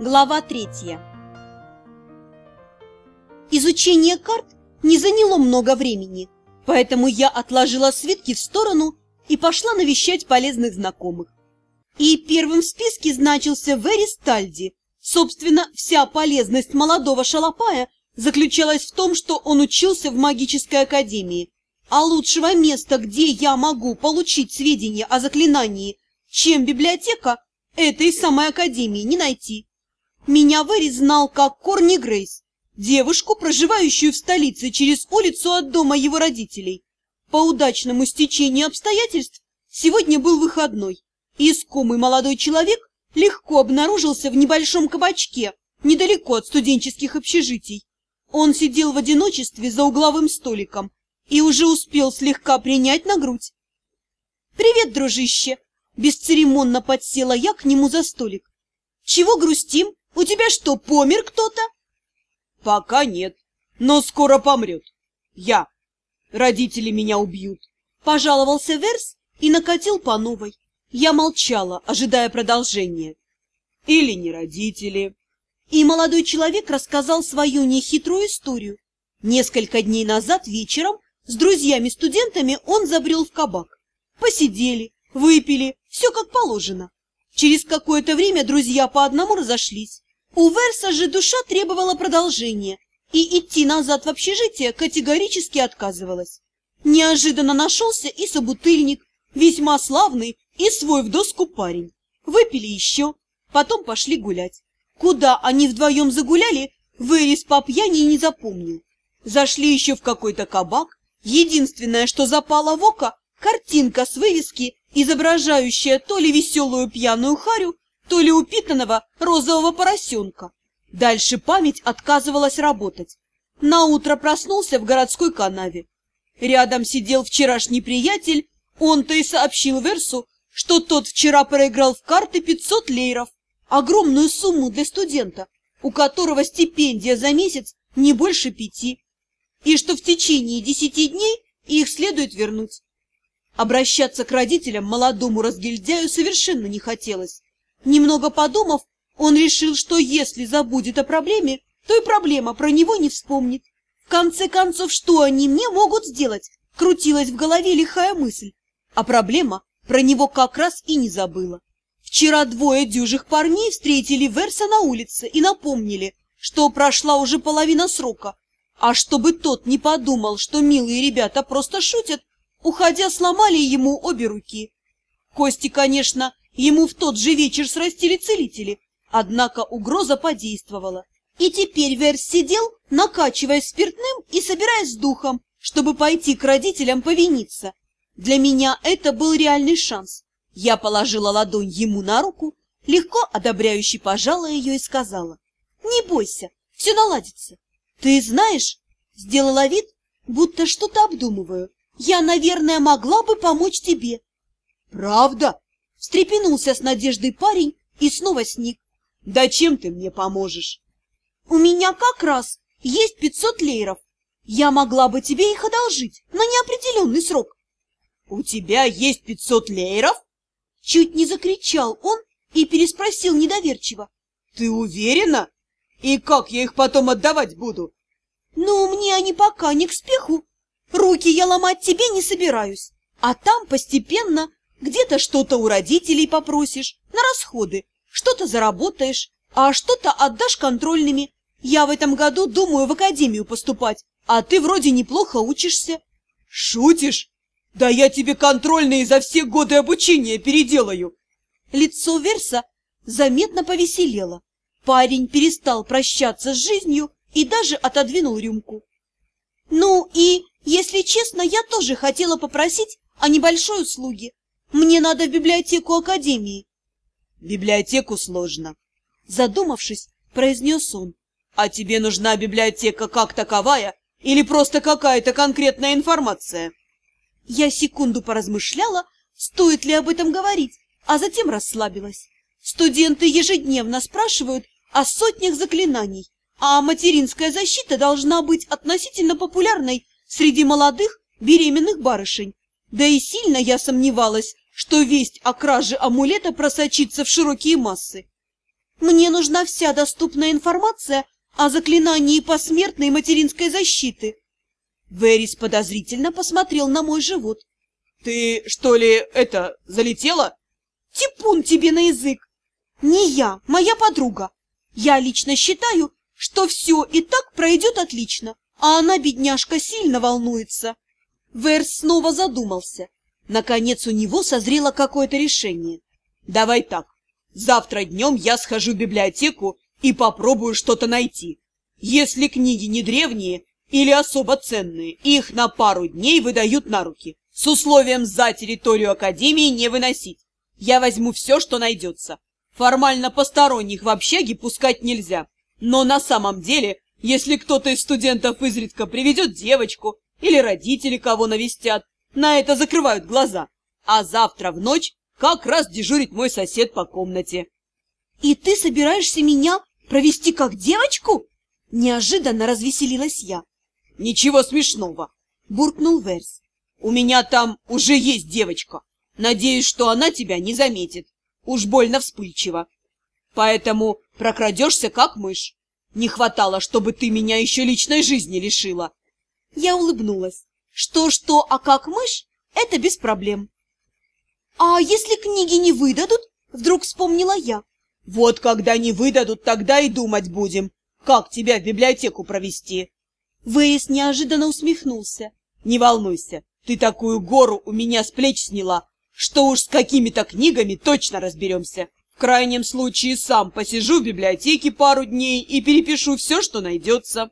Глава третья Изучение карт не заняло много времени, поэтому я отложила свитки в сторону и пошла навещать полезных знакомых. И первым в списке значился Вери Стальди. Собственно, вся полезность молодого шалопая заключалась в том, что он учился в магической академии, а лучшего места, где я могу получить сведения о заклинании, чем библиотека, этой самой академии не найти. Меня Вэри знал как Корни Грейс, девушку, проживающую в столице через улицу от дома его родителей. По удачному стечению обстоятельств сегодня был выходной, искомый молодой человек легко обнаружился в небольшом кабачке, недалеко от студенческих общежитий. Он сидел в одиночестве за угловым столиком и уже успел слегка принять на грудь. «Привет, дружище!» Бесцеремонно подсела я к нему за столик. «Чего грустим? У тебя что, помер кто-то?» «Пока нет, но скоро помрет. Я. Родители меня убьют». Пожаловался Верс и накатил по новой. Я молчала, ожидая продолжения. «Или не родители». И молодой человек рассказал свою нехитрую историю. Несколько дней назад вечером с друзьями-студентами он забрел в кабак. Посидели, выпили, все как положено. Через какое-то время друзья по одному разошлись. У Верса же душа требовала продолжения, и идти назад в общежитие категорически отказывалась. Неожиданно нашелся и собутыльник, весьма славный и свой в доску парень. Выпили еще, потом пошли гулять. Куда они вдвоем загуляли, Верис по пьяни не запомнил. Зашли еще в какой-то кабак. Единственное, что запало в око, картинка с вывески изображающая то ли веселую пьяную харю, то ли упитанного розового поросенка. Дальше память отказывалась работать. Наутро проснулся в городской канаве. Рядом сидел вчерашний приятель, он-то и сообщил Версу, что тот вчера проиграл в карты 500 лейров, огромную сумму для студента, у которого стипендия за месяц не больше пяти, и что в течение десяти дней их следует вернуть. Обращаться к родителям молодому разгильдяю совершенно не хотелось. Немного подумав, он решил, что если забудет о проблеме, то и проблема про него не вспомнит. В конце концов, что они мне могут сделать? Крутилась в голове лихая мысль. А проблема про него как раз и не забыла. Вчера двое дюжих парней встретили Верса на улице и напомнили, что прошла уже половина срока. А чтобы тот не подумал, что милые ребята просто шутят, Уходя, сломали ему обе руки. Кости, конечно, ему в тот же вечер срастили целители, однако угроза подействовала. И теперь Верс сидел, накачиваясь спиртным и собираясь с духом, чтобы пойти к родителям повиниться. Для меня это был реальный шанс. Я положила ладонь ему на руку, легко одобряюще пожала ее и сказала, «Не бойся, все наладится. Ты знаешь...» Сделала вид, будто что-то обдумываю. Я, наверное, могла бы помочь тебе. Правда? Встрепенулся с надеждой парень и снова сник. Да чем ты мне поможешь? У меня как раз есть пятьсот лейров. Я могла бы тебе их одолжить на неопределенный срок. У тебя есть пятьсот лейров? Чуть не закричал он и переспросил недоверчиво. Ты уверена? И как я их потом отдавать буду? Ну, мне они пока не к спеху. Руки я ломать тебе не собираюсь, а там постепенно где-то что-то у родителей попросишь на расходы, что-то заработаешь, а что-то отдашь контрольными. Я в этом году думаю в академию поступать, а ты вроде неплохо учишься. Шутишь? Да я тебе контрольные за все годы обучения переделаю. Лицо Верса заметно повеселело. Парень перестал прощаться с жизнью и даже отодвинул рюмку. Ну и если честно, я тоже хотела попросить о небольшой услуге. Мне надо в библиотеку Академии. Библиотеку сложно. Задумавшись, произнес он. А тебе нужна библиотека как таковая или просто какая-то конкретная информация? Я секунду поразмышляла, стоит ли об этом говорить, а затем расслабилась. Студенты ежедневно спрашивают о сотнях заклинаний, а материнская защита должна быть относительно популярной среди молодых беременных барышень. Да и сильно я сомневалась, что весть о краже амулета просочится в широкие массы. Мне нужна вся доступная информация о заклинании посмертной материнской защиты. Верис подозрительно посмотрел на мой живот. Ты, что ли, это, залетела? Типун тебе на язык! Не я, моя подруга. Я лично считаю, что все и так пройдет отлично, а она, бедняжка, сильно волнуется. Верс снова задумался. Наконец у него созрело какое-то решение. Давай так, завтра днем я схожу в библиотеку и попробую что-то найти. Если книги не древние или особо ценные, их на пару дней выдают на руки, с условием за территорию Академии не выносить. Я возьму все, что найдется. Формально посторонних в общаге пускать нельзя. Но на самом деле, если кто-то из студентов изредка приведет девочку или родители кого навестят, на это закрывают глаза. А завтра в ночь как раз дежурит мой сосед по комнате. И ты собираешься меня провести как девочку? Неожиданно развеселилась я. Ничего смешного, буркнул Верс. У меня там уже есть девочка. Надеюсь, что она тебя не заметит. Уж больно вспыльчиво. Поэтому прокрадешься, как мышь. Не хватало, чтобы ты меня еще личной жизни лишила. Я улыбнулась. Что-что, а как мышь, это без проблем. А если книги не выдадут, вдруг вспомнила я. Вот когда не выдадут, тогда и думать будем, как тебя в библиотеку провести. Вейс неожиданно усмехнулся. Не волнуйся, ты такую гору у меня с плеч сняла, что уж с какими-то книгами точно разберемся. Крайнем случае сам посижу в библиотеке пару дней и перепишу все, что найдется.